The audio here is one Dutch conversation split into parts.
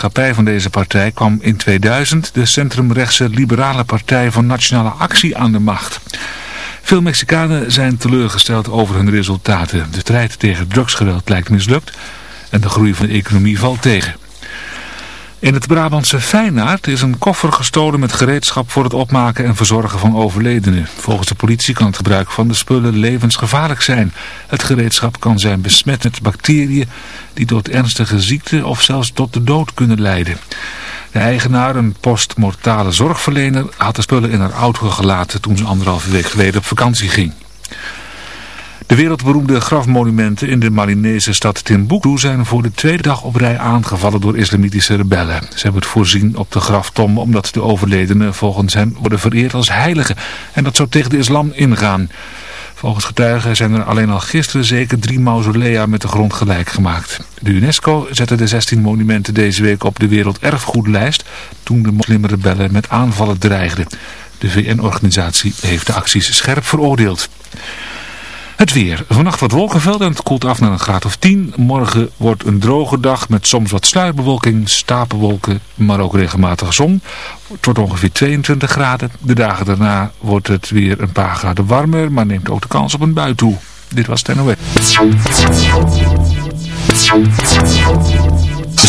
heerschappij van deze partij kwam in 2000 de centrumrechtse liberale partij van Nationale Actie aan de macht. Veel Mexicanen zijn teleurgesteld over hun resultaten. De strijd tegen drugsgeweld lijkt mislukt en de groei van de economie valt tegen. In het Brabantse Feyenaard is een koffer gestolen met gereedschap voor het opmaken en verzorgen van overledenen. Volgens de politie kan het gebruik van de spullen levensgevaarlijk zijn. Het gereedschap kan zijn besmet met bacteriën die tot ernstige ziekte of zelfs tot de dood kunnen leiden. De eigenaar, een postmortale zorgverlener, had de spullen in haar auto gelaten toen ze anderhalve week geleden op vakantie ging. De wereldberoemde grafmonumenten in de Malinese stad Timbuktu zijn voor de tweede dag op rij aangevallen door islamitische rebellen. Ze hebben het voorzien op de graftom omdat de overledenen volgens hen worden vereerd als heiligen en dat zou tegen de islam ingaan. Volgens getuigen zijn er alleen al gisteren zeker drie mausolea met de grond gelijk gemaakt. De UNESCO zette de 16 monumenten deze week op de werelderfgoedlijst toen de moslimrebellen met aanvallen dreigden. De VN-organisatie heeft de acties scherp veroordeeld. Het weer. Vannacht wat wolkenvelden en het koelt af naar een graad of 10. Morgen wordt een droge dag met soms wat sluierbewolking, stapelwolken, maar ook regelmatige zon. Wordt ongeveer 22 graden. De dagen daarna wordt het weer een paar graden warmer, maar neemt ook de kans op een bui toe. Dit was het.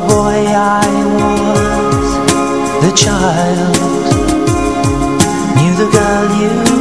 The boy I was, the child, knew the girl you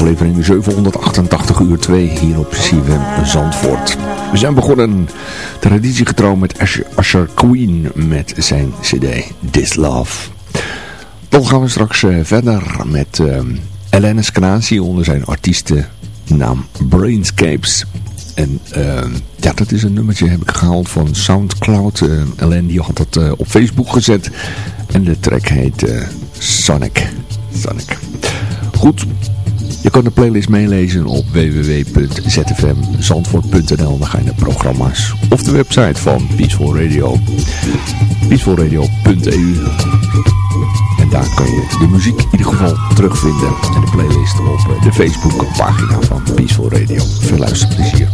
aflevering 788 uur 2 hier op CWM Zandvoort. We zijn begonnen traditiegetrouw met Asher, Queen met zijn cd This Love. Dan gaan we straks uh, verder met uh, Alanis onder zijn artiestennaam Brainscapes. En uh, ja, dat is een nummertje heb ik gehaald van Soundcloud. Uh, Ellen die had dat op Facebook gezet. En de track heet Sonic. Sonic. Goed, je kan de playlist meelezen op www.zfmzandvoort.nl. Dan ga je programma's of de website van Peaceful Radio. peacefulradio.eu En daar kan je de muziek in ieder geval terugvinden. En de playlist op de Facebook pagina van Peaceful Radio. Veel luisterplezier.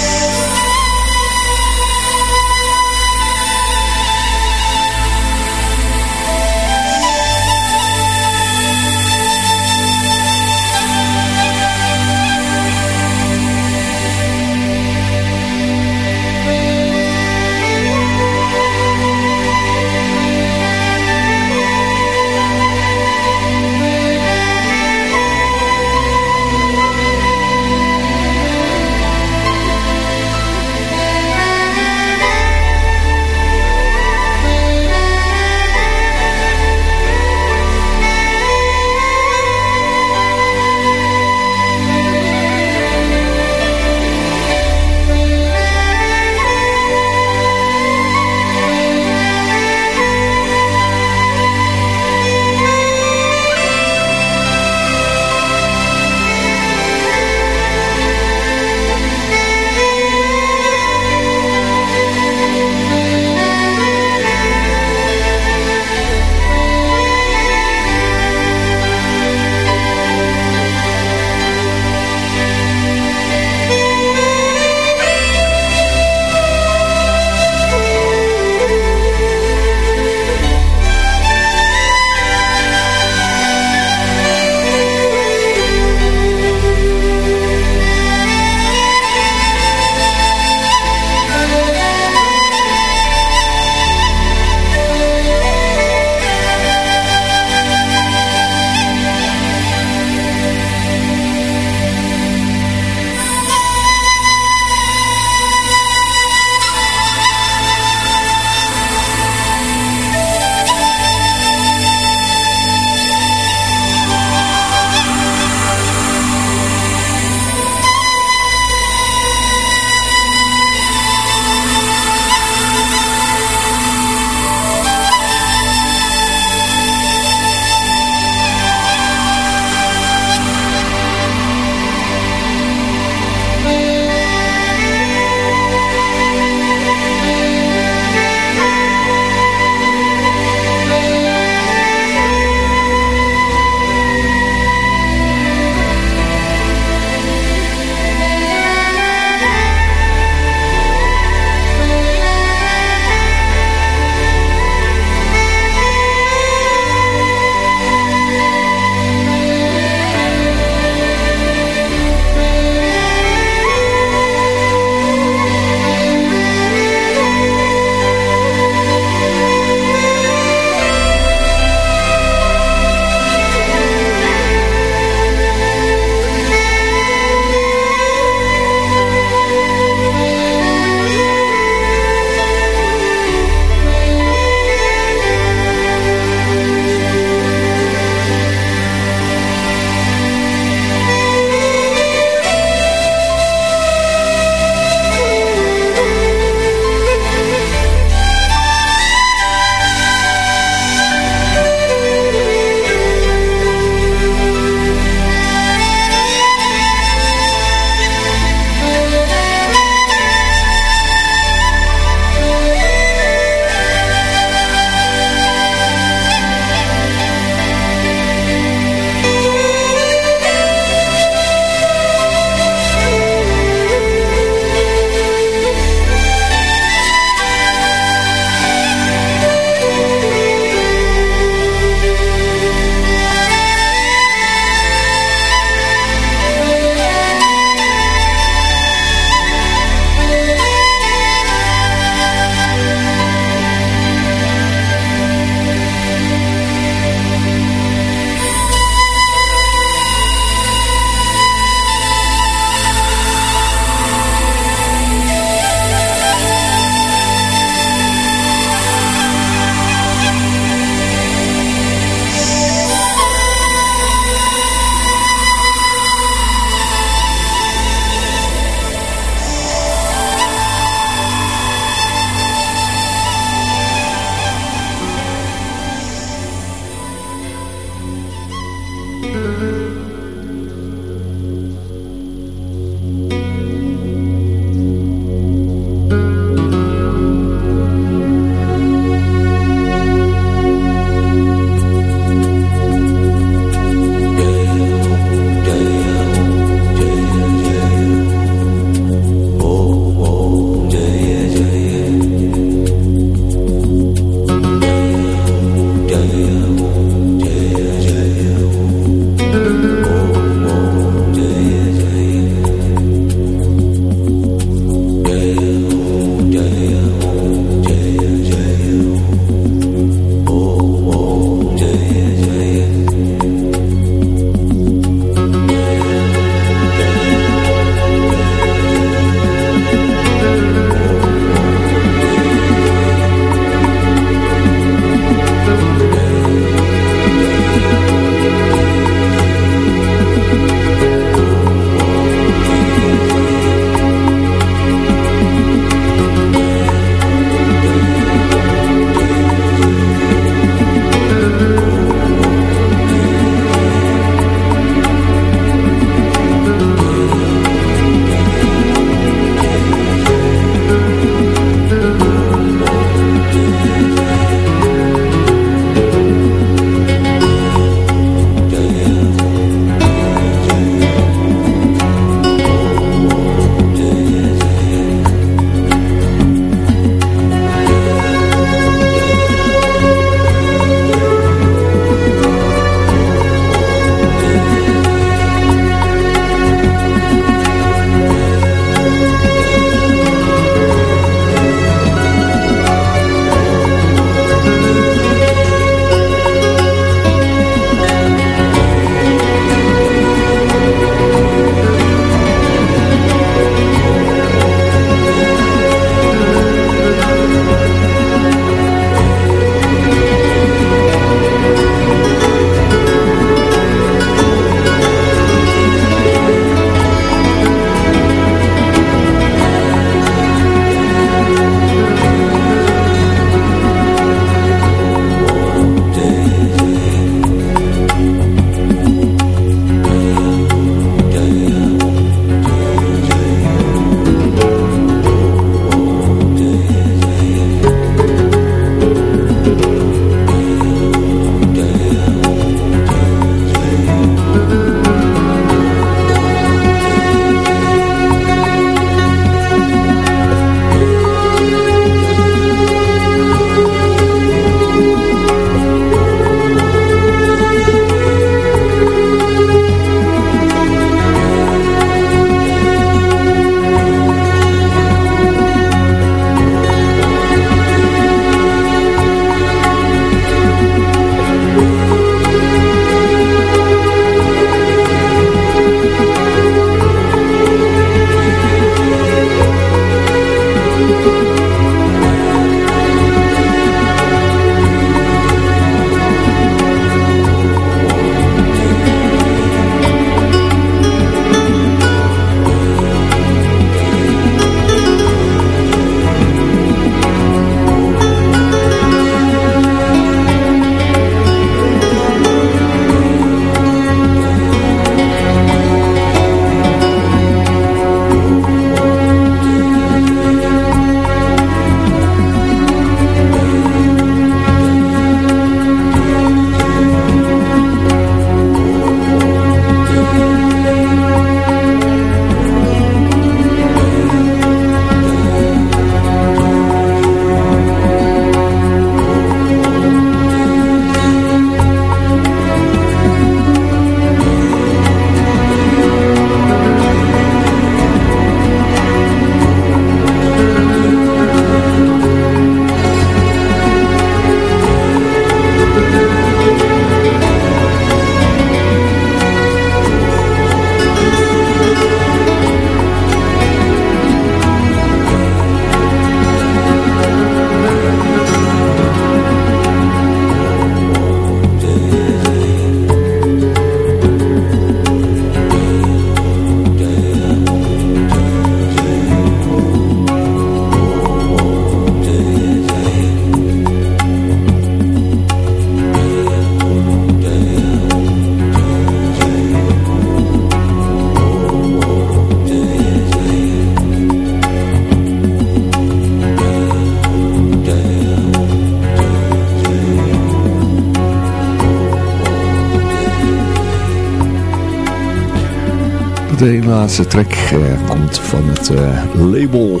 De laatste track uh, komt van het uh, label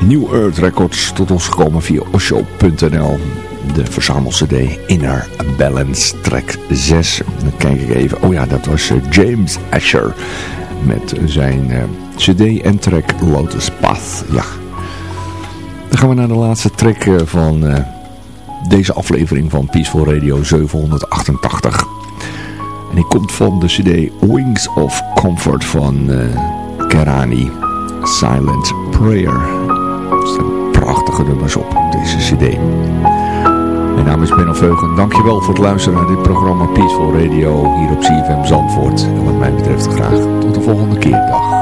New Earth Records tot ons gekomen via osho.nl. De verzamel-cd Inner Balance track 6. Dan kijk ik even. Oh ja, dat was uh, James Asher met zijn cd en track Lotus Path. Ja. Dan gaan we naar de laatste track van deze aflevering van Peaceful Radio 788. En die komt van de cd Wings of Comfort van uh, Kerani. Silent Prayer. Er staan prachtige nummers op deze cd. Mijn naam is Benno Veugen. Dankjewel voor het luisteren naar dit programma Peaceful Radio hier op CFM Zandvoort. En wat mij betreft graag tot de volgende keer. Dag.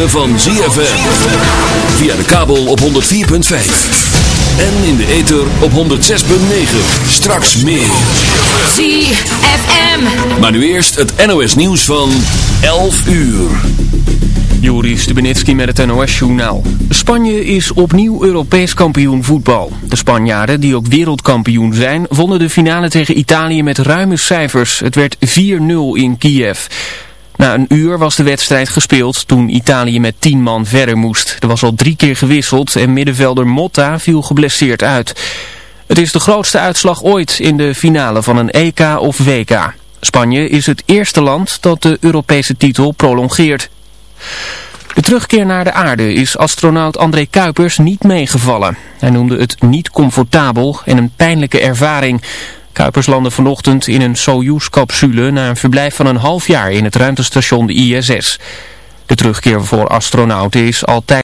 Ritme van ZFM. Via de kabel op 104.5. En in de ether op 106.9. Straks meer. ZFM. Maar nu eerst het NOS nieuws van 11 uur. Joris Stubenitski met het NOS-journaal. Spanje is opnieuw Europees kampioen voetbal. De Spanjaarden, die ook wereldkampioen zijn, vonden de finale tegen Italië met ruime cijfers. Het werd 4-0 in Kiev. Na een uur was de wedstrijd gespeeld toen Italië met 10 man verder moest. Er was al drie keer gewisseld en middenvelder Motta viel geblesseerd uit. Het is de grootste uitslag ooit in de finale van een EK of WK. Spanje is het eerste land dat de Europese titel prolongeert. De terugkeer naar de aarde is astronaut André Kuipers niet meegevallen. Hij noemde het niet comfortabel en een pijnlijke ervaring. Kuipers landde vanochtend in een Soyuz-capsule na een verblijf van een half jaar in het ruimtestation ISS. De terugkeer voor astronauten is altijd...